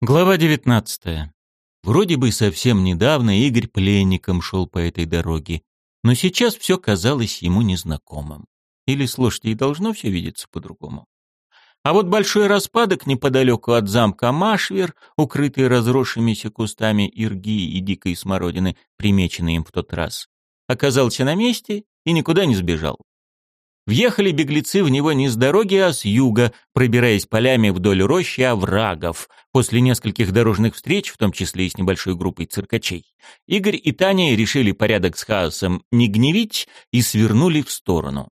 Глава 19. Вроде бы совсем недавно Игорь пленником шел по этой дороге, но сейчас все казалось ему незнакомым. Или с лошадей должно все видеться по-другому. А вот большой распадок неподалеку от замка Машвер, укрытый разросшимися кустами ирги и дикой смородины, примеченный им в тот раз, оказался на месте и никуда не сбежал. Въехали беглецы в него не с дороги, а с юга, пробираясь полями вдоль рощи оврагов, после нескольких дорожных встреч, в том числе и с небольшой группой циркачей. Игорь и Таня решили порядок с хаосом не гневить и свернули в сторону.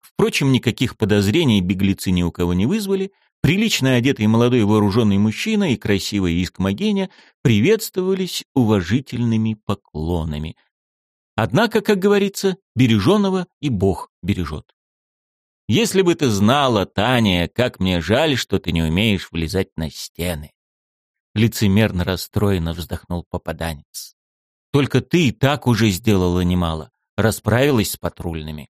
Впрочем, никаких подозрений беглецы ни у кого не вызвали, прилично одетый молодой вооруженный мужчина и красивая искмогеня приветствовались уважительными поклонами. Однако, как говорится, береженого и Бог бережет. Если бы ты знала, Таня, как мне жаль, что ты не умеешь влезать на стены. Лицемерно расстроенно вздохнул попаданец. Только ты и так уже сделала немало, расправилась с патрульными.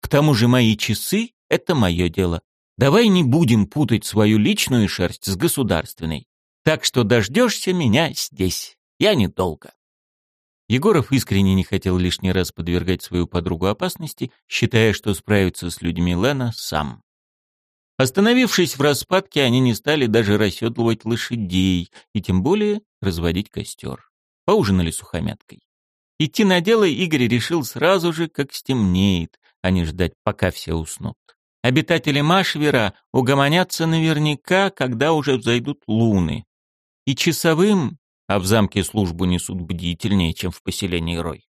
К тому же мои часы — это мое дело. Давай не будем путать свою личную шерсть с государственной. Так что дождешься меня здесь. Я недолго. Егоров искренне не хотел лишний раз подвергать свою подругу опасности, считая, что справится с людьми Лена сам. Остановившись в распадке, они не стали даже расседлывать лошадей и тем более разводить костер. Поужинали сухомяткой. Идти на дело Игорь решил сразу же, как стемнеет, а не ждать, пока все уснут. Обитатели Машвера угомонятся наверняка, когда уже взойдут луны. И часовым а в замке службу несут бдительнее, чем в поселении Рой,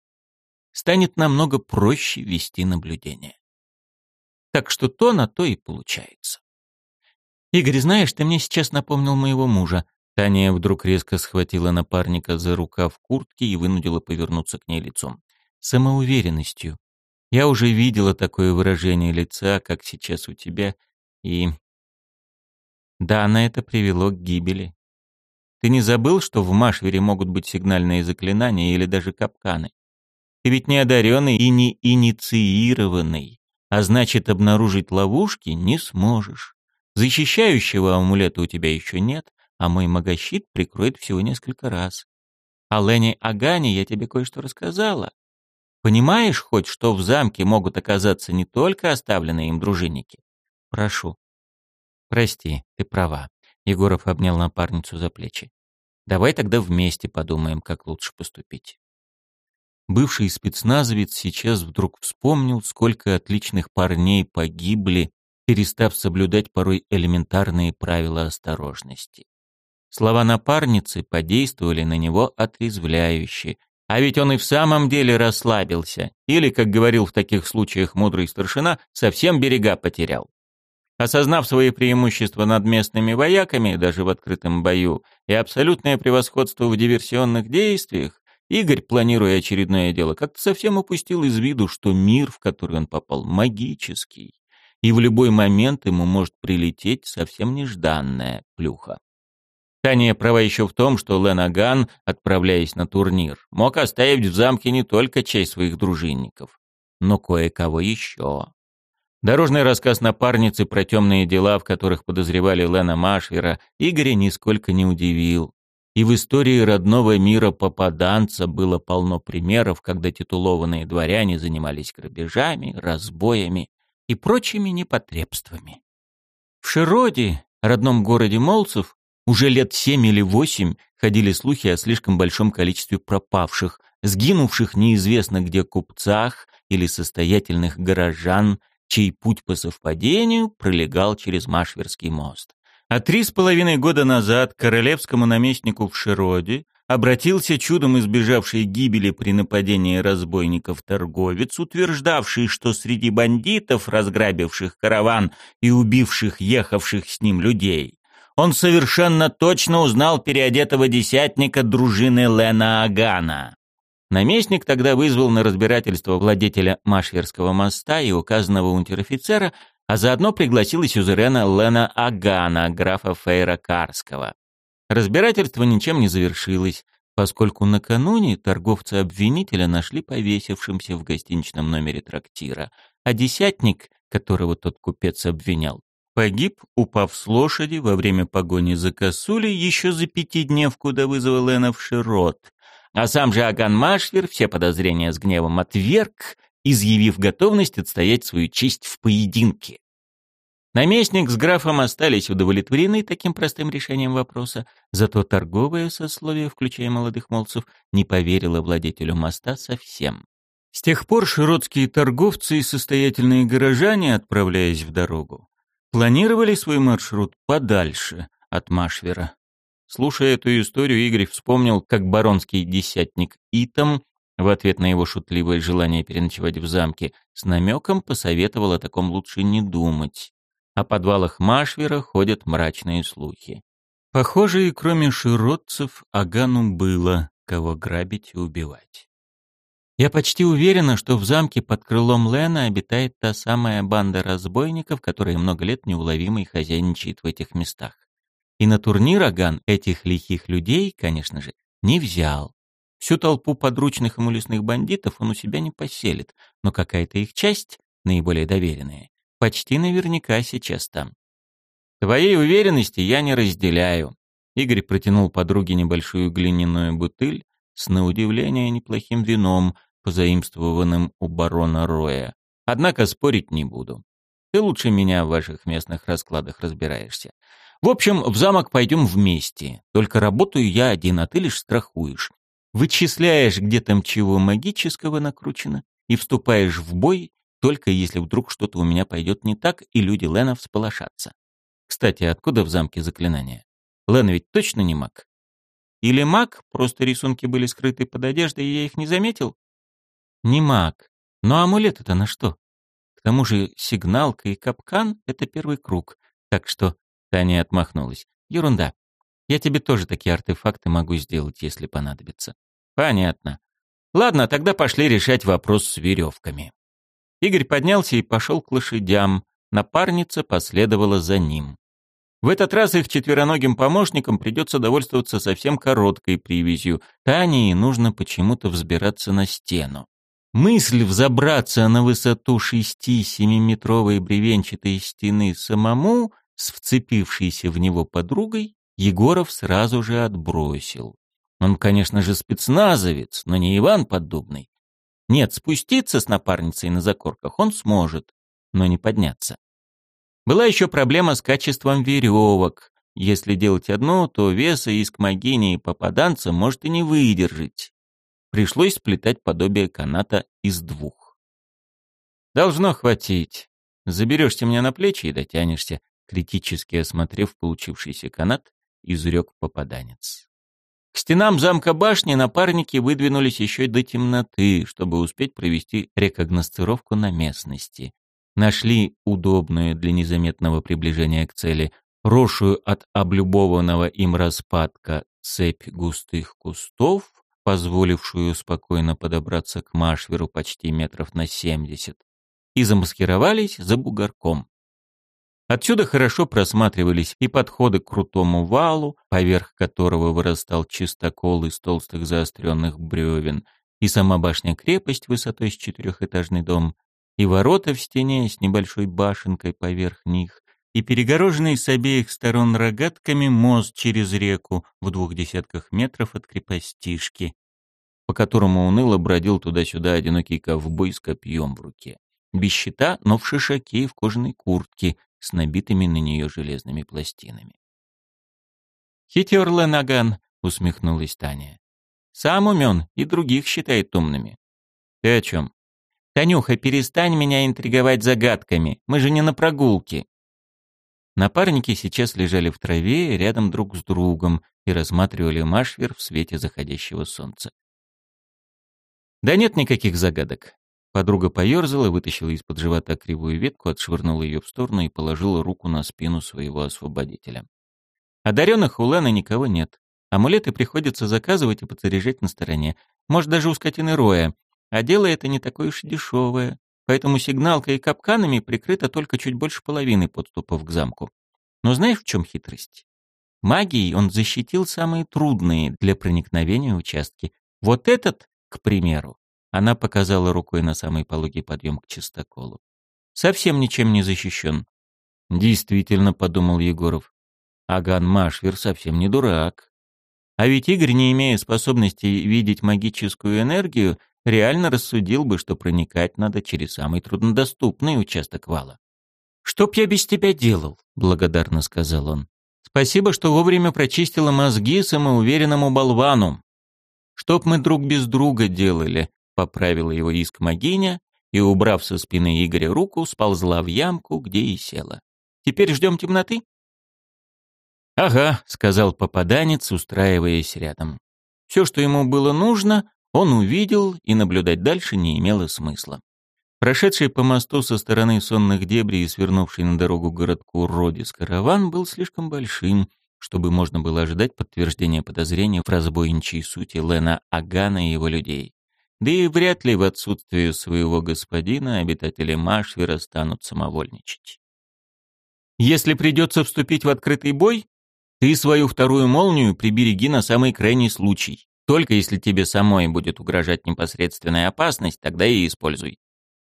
станет намного проще вести наблюдение. Так что то на то и получается. «Игорь, знаешь, ты мне сейчас напомнил моего мужа». Таня вдруг резко схватила напарника за рукав куртки и вынудила повернуться к ней лицом. Самоуверенностью. Я уже видела такое выражение лица, как сейчас у тебя, и... Да, на это привело к гибели. Ты не забыл, что в Машвере могут быть сигнальные заклинания или даже капканы? Ты ведь не одаренный и не инициированный, а значит, обнаружить ловушки не сможешь. Защищающего амулета у тебя еще нет, а мой магощит прикроет всего несколько раз. О Лене Агане я тебе кое-что рассказала. Понимаешь хоть, что в замке могут оказаться не только оставленные им дружинники? Прошу. Прости, ты права. Егоров обнял напарницу за плечи. «Давай тогда вместе подумаем, как лучше поступить». Бывший спецназовец сейчас вдруг вспомнил, сколько отличных парней погибли, перестав соблюдать порой элементарные правила осторожности. Слова напарницы подействовали на него отрезвляюще, а ведь он и в самом деле расслабился, или, как говорил в таких случаях мудрый старшина, совсем берега потерял. Осознав свои преимущества над местными вояками, даже в открытом бою, и абсолютное превосходство в диверсионных действиях, Игорь, планируя очередное дело, как-то совсем упустил из виду, что мир, в который он попал, магический, и в любой момент ему может прилететь совсем нежданная плюха. Таня права еще в том, что Ленаган, отправляясь на турнир, мог оставить в замке не только часть своих дружинников, но кое-кого еще. Дорожный рассказ напарницы про темные дела, в которых подозревали Лена Машвера, Игоря нисколько не удивил. И в истории родного мира попаданца было полно примеров, когда титулованные дворяне занимались грабежами, разбоями и прочими непотребствами. В Широде, родном городе Молцев, уже лет семь или восемь ходили слухи о слишком большом количестве пропавших, сгинувших неизвестно где купцах или состоятельных горожан – чей путь по совпадению пролегал через Машверский мост. А три с половиной года назад королевскому наместнику в Широде обратился чудом избежавший гибели при нападении разбойников торговец, утверждавший, что среди бандитов, разграбивших караван и убивших ехавших с ним людей, он совершенно точно узнал переодетого десятника дружины Лена Агана. Наместник тогда вызвал на разбирательство владетеля Машверского моста и указанного унтер-офицера, а заодно пригласил и сюзерена Лена Агана, графа Фейра Карского. Разбирательство ничем не завершилось, поскольку накануне торговца-обвинителя нашли повесившимся в гостиничном номере трактира, а десятник, которого тот купец обвинял, погиб, упав с лошади во время погони за косулей еще за пятидневку до вызова Лена в Широт. А сам же Аган Машвер все подозрения с гневом отверг, изъявив готовность отстоять свою честь в поединке. Наместник с графом остались удовлетворены таким простым решением вопроса, зато торговое сословие, включая молодых молцев, не поверило владетелю моста совсем. С тех пор широтские торговцы и состоятельные горожане, отправляясь в дорогу, планировали свой маршрут подальше от Машвера. Слушая эту историю, Игорь вспомнил, как баронский десятник Итам в ответ на его шутливое желание переночевать в замке с намеком посоветовал о таком лучше не думать. О подвалах Машвера ходят мрачные слухи. Похоже, и кроме широтцев Агану было кого грабить и убивать. Я почти уверена, что в замке под крылом Лена обитает та самая банда разбойников, которая много лет неуловимо и хозяйничает в этих местах. И на турнир Аган этих лихих людей, конечно же, не взял. Всю толпу подручных ему лесных бандитов он у себя не поселит, но какая-то их часть, наиболее доверенная, почти наверняка сейчас там. Твоей уверенности я не разделяю. Игорь протянул подруге небольшую глиняную бутыль с, на удивление, неплохим вином, позаимствованным у барона Роя. Однако спорить не буду. Ты лучше меня в ваших местных раскладах разбираешься. В общем, в замок пойдем вместе. Только работаю я один, а ты лишь страхуешь. Вычисляешь, где там чего магического накручено, и вступаешь в бой только если вдруг что-то у меня пойдет не так, и люди Лена всполошатся. Кстати, откуда в замке заклинания? Лен ведь точно не маг? Или маг, просто рисунки были скрыты под одеждой, и я их не заметил? Не маг. Но амулет это на что? К тому же сигналка и капкан — это первый круг. Так что Таня отмахнулась. Ерунда. Я тебе тоже такие артефакты могу сделать, если понадобится. Понятно. Ладно, тогда пошли решать вопрос с веревками. Игорь поднялся и пошел к лошадям. Напарница последовала за ним. В этот раз их четвероногим помощникам придется довольствоваться совсем короткой привязью. Тане нужно почему-то взбираться на стену. Мысль взобраться на высоту шести-семиметровой бревенчатой стены самому с вцепившейся в него подругой Егоров сразу же отбросил. Он, конечно же, спецназовец, но не Иван Поддубный. Нет, спуститься с напарницей на закорках он сможет, но не подняться. Была еще проблема с качеством веревок. Если делать одну, то веса иск могини и попаданца может и не выдержать. Пришлось сплетать подобие каната из двух. «Должно хватить. Заберешься мне на плечи и дотянешься», критически осмотрев получившийся канат, изрек попаданец. К стенам замка башни напарники выдвинулись еще до темноты, чтобы успеть провести рекогностировку на местности. Нашли удобную для незаметного приближения к цели рошую от облюбованного им распадка цепь густых кустов, позволившую спокойно подобраться к Машверу почти метров на семьдесят, и замаскировались за бугорком. Отсюда хорошо просматривались и подходы к крутому валу, поверх которого вырастал чистокол из толстых заостренных бревен, и сама башня-крепость высотой с четырехэтажный дом, и ворота в стене с небольшой башенкой поверх них, и перегороженный с обеих сторон рогатками мост через реку в двух десятках метров от крепостишки, по которому уныло бродил туда-сюда одинокий ковбой с копьем в руке. Без щита, но в шишаке и в кожаной куртке, с набитыми на нее железными пластинами. «Хитер Ленаган», — усмехнулась Таня. «Сам умен и других считает умными». «Ты о чем?» «Танюха, перестань меня интриговать загадками. Мы же не на прогулке». Напарники сейчас лежали в траве рядом друг с другом и рассматривали Машвер в свете заходящего солнца. «Да нет никаких загадок. Подруга поерзала, вытащила из-под живота кривую ветку, отшвырнула ее в сторону и положила руку на спину своего освободителя. Одаренных у Лена никого нет. Амулеты приходится заказывать и подзаряжать на стороне. Может, даже у скотины роя. А дело это не такое уж дешевое. Поэтому сигналкой и капканами прикрыто только чуть больше половины подступов к замку. Но знаешь, в чем хитрость? Магией он защитил самые трудные для проникновения участки. Вот этот, к примеру, она показала рукой на самый пологий подъем к чистоколу. Совсем ничем не защищен. Действительно, подумал Егоров. Аган Машвер совсем не дурак. А ведь Игорь, не имея способности видеть магическую энергию, реально рассудил бы, что проникать надо через самый труднодоступный участок вала. «Что б я без тебя делал?» — благодарно сказал он. «Спасибо, что вовремя прочистила мозги самоуверенному болвану. Чтоб мы друг без друга делали», — поправила его иск Магиня и, убрав со спины Игоря руку, сползла в ямку, где и села. «Теперь ждем темноты?» «Ага», — сказал попаданец, устраиваясь рядом. Все, что ему было нужно, он увидел, и наблюдать дальше не имело смысла. Прошедший по мосту со стороны сонных дебрей и свернувший на дорогу городку Родис караван был слишком большим, чтобы можно было ожидать подтверждения подозрения в разбойничьей сути Лена Агана и его людей. Да и вряд ли в отсутствие своего господина обитатели Машвера станут самовольничать. Если придется вступить в открытый бой, ты свою вторую молнию прибереги на самый крайний случай. Только если тебе самой будет угрожать непосредственная опасность, тогда и используй.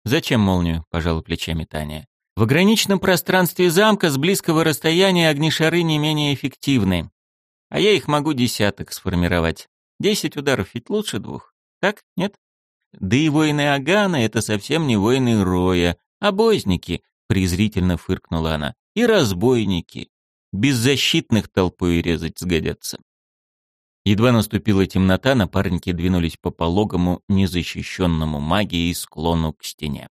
«Зачем молнию?» – пожала плечами Таня. «В ограниченном пространстве замка с близкого расстояния огнешары не менее эффективны. А я их могу десяток сформировать. Десять ударов ведь лучше двух. Так, нет? Да и воины Агана — это совсем не воины Роя, а бозники», — презрительно фыркнула она. «И разбойники. Беззащитных толпой резать сгодятся». Едва наступила темнота, напарники двинулись по пологому, незащищенному магией склону к стене.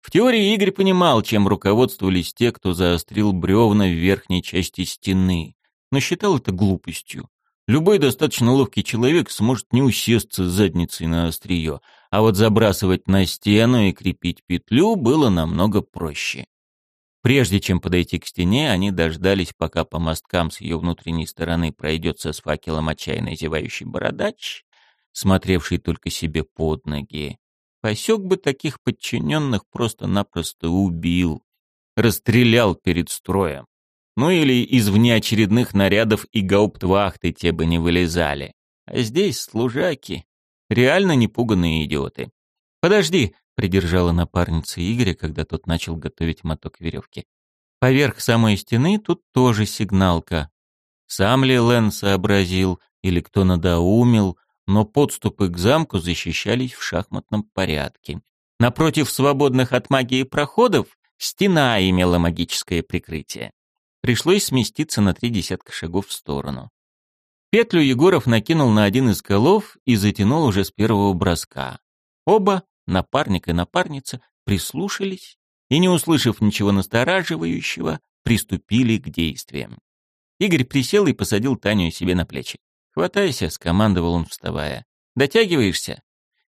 В теории Игорь понимал, чем руководствовались те, кто заострил бревна в верхней части стены, но считал это глупостью. Любой достаточно ловкий человек сможет не усесться задницей на острие, а вот забрасывать на стену и крепить петлю было намного проще. Прежде чем подойти к стене, они дождались, пока по мосткам с ее внутренней стороны пройдется с факелом отчаянно зевающий бородач, смотревший только себе под ноги. Посек бы таких подчиненных просто-напросто убил, расстрелял перед строем. Ну или из внеочередных нарядов и гауптвахты те бы не вылезали. А здесь служаки. Реально непуганные идиоты. «Подожди», придержала напарница Игоря, когда тот начал готовить моток веревки. Поверх самой стены тут тоже сигналка. Сам ли Лен сообразил или кто надоумил, но подступы к замку защищались в шахматном порядке. Напротив свободных от магии проходов стена имела магическое прикрытие. Пришлось сместиться на три десятка шагов в сторону. Петлю Егоров накинул на один из колов и затянул уже с первого броска. Оба напарник и напарница прислушались и, не услышав ничего настораживающего, приступили к действиям. Игорь присел и посадил Таню себе на плечи. «Хватайся», — скомандовал он, вставая. «Дотягиваешься?»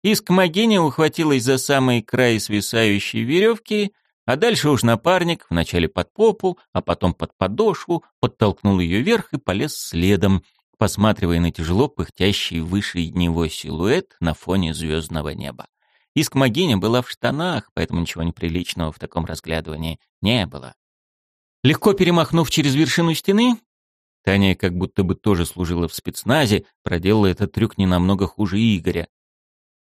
Искмогиня ухватилась за самый край свисающей веревки, а дальше уж напарник, вначале под попу, а потом под подошву, подтолкнул ее вверх и полез следом, посматривая на тяжело пыхтящий выше него силуэт на фоне звездного неба. Искмогиня была в штанах, поэтому ничего неприличного в таком разглядывании не было. Легко перемахнув через вершину стены, Таня как будто бы тоже служила в спецназе, проделала этот трюк не намного хуже Игоря.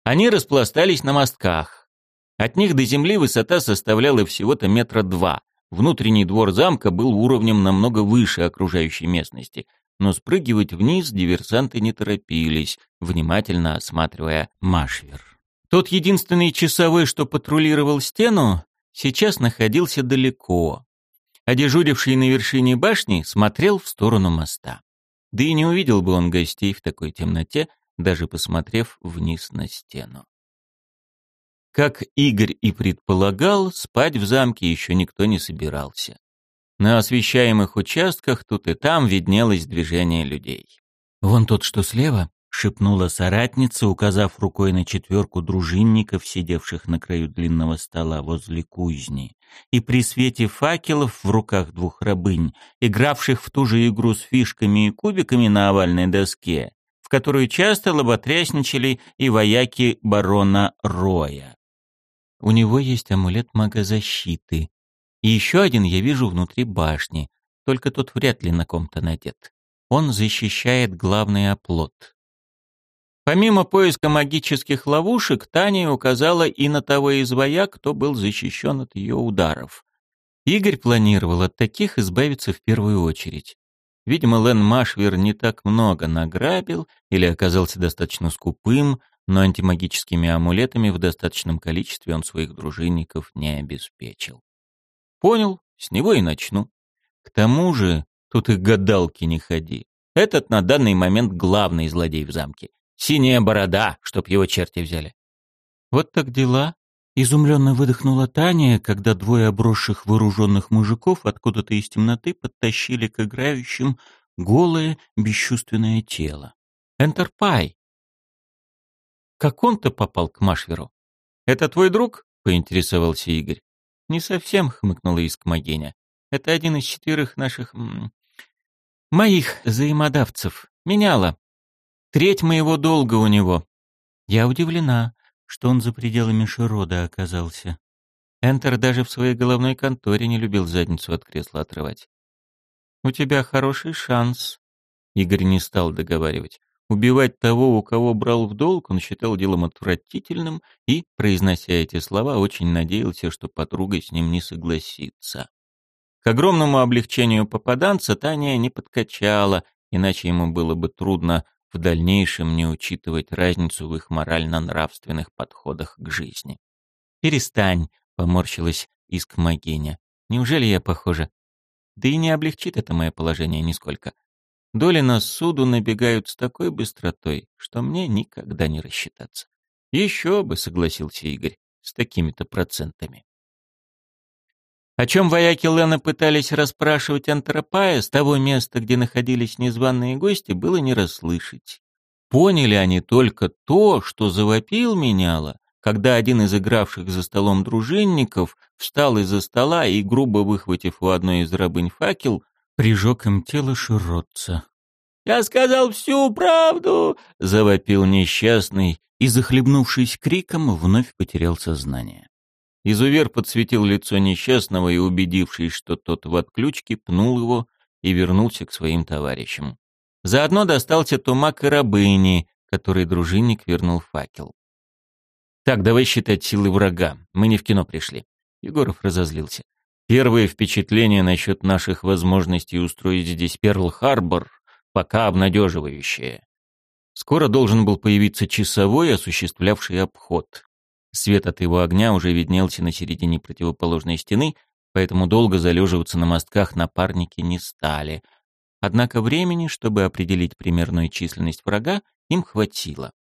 Они распластались на мостках. От них до земли высота составляла всего-то метра два. Внутренний двор замка был уровнем намного выше окружающей местности, но спрыгивать вниз диверсанты не торопились, внимательно осматривая Машвер. Тот единственный часовой, что патрулировал стену, сейчас находился далеко, а дежуривший на вершине башни смотрел в сторону моста. Да и не увидел бы он гостей в такой темноте, даже посмотрев вниз на стену. Как Игорь и предполагал, спать в замке еще никто не собирался. На освещаемых участках тут и там виднелось движение людей. «Вон тот, что слева», — шепнула соратница, указав рукой на четверку дружинников, сидевших на краю длинного стола возле кузни, и при свете факелов в руках двух рабынь, игравших в ту же игру с фишками и кубиками на овальной доске, в которую часто лоботрясничали и вояки барона Роя. У него есть амулет магозащиты. И еще один я вижу внутри башни, только тот вряд ли на ком-то надет. Он защищает главный оплот. Помимо поиска магических ловушек, Таня указала и на того из вояк, кто был защищен от ее ударов. Игорь планировал от таких избавиться в первую очередь. Видимо, Лен Машвер не так много награбил или оказался достаточно скупым, но антимагическими амулетами в достаточном количестве он своих дружинников не обеспечил. Понял, с него и начну. К тому же, тут и гадалки не ходи. Этот на данный момент главный злодей в замке. Синяя борода, чтоб его черти взяли. Вот так дела. Изумленно выдохнула Таня, когда двое обросших вооруженных мужиков откуда-то из темноты подтащили к играющим голое, бесчувственное тело. Энтерпай! Как он-то попал к Машверу? «Это твой друг?» — поинтересовался Игорь. «Не совсем», — хмыкнула Искмогеня. «Это один из четверых наших... моих взаимодавцев. Меняла. Треть моего долга у него. Я удивлена, что он за пределами Широда оказался. Энтер даже в своей головной конторе не любил задницу от кресла отрывать. «У тебя хороший шанс», — Игорь не стал договаривать. Убивать того, у кого брал в долг, он считал делом отвратительным и, произнося эти слова, очень надеялся, что подруга с ним не согласится. К огромному облегчению попаданца Таня не подкачала, иначе ему было бы трудно в дальнейшем не учитывать разницу в их морально-нравственных подходах к жизни. «Перестань», — поморщилась Искмогеня. «Неужели я похожа?» «Да и не облегчит это мое положение нисколько. Доли на суду набегают с такой быстротой, что мне никогда не рассчитаться». «Еще бы», — согласился Игорь, — «с такими-то процентами». О чем вояки Лена пытались расспрашивать Антропая с того места, где находились незваные гости, было не расслышать. Поняли они только то, что завопил меняло, когда один из игравших за столом дружинников встал из-за стола и, грубо выхватив у одной из рабынь факел, прижег им тело широтца. «Я сказал всю правду!» — завопил несчастный и, захлебнувшись криком, вновь потерял сознание. Изувер подсветил лицо несчастного и, убедившись, что тот в отключке, пнул его и вернулся к своим товарищам. Заодно достался тумак и рабыни, который дружинник вернул факел. «Так, давай считать силы врага. Мы не в кино пришли». Егоров разозлился. «Первые впечатления насчет наших возможностей устроить здесь Перл-Харбор пока обнадеживающие. Скоро должен был появиться часовой, осуществлявший обход. Свет от его огня уже виднелся на середине противоположной стены, поэтому долго залеживаться на мостках напарники не стали. Однако времени, чтобы определить примерную численность врага, им хватило.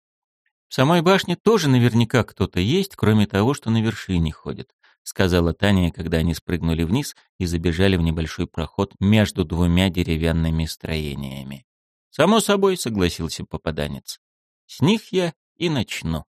В самой башне тоже наверняка кто-то есть, кроме того, что на вершине ходит, сказала Таня, когда они спрыгнули вниз и забежали в небольшой проход между двумя деревянными строениями. Само собой, согласился попаданец. С них я и начну.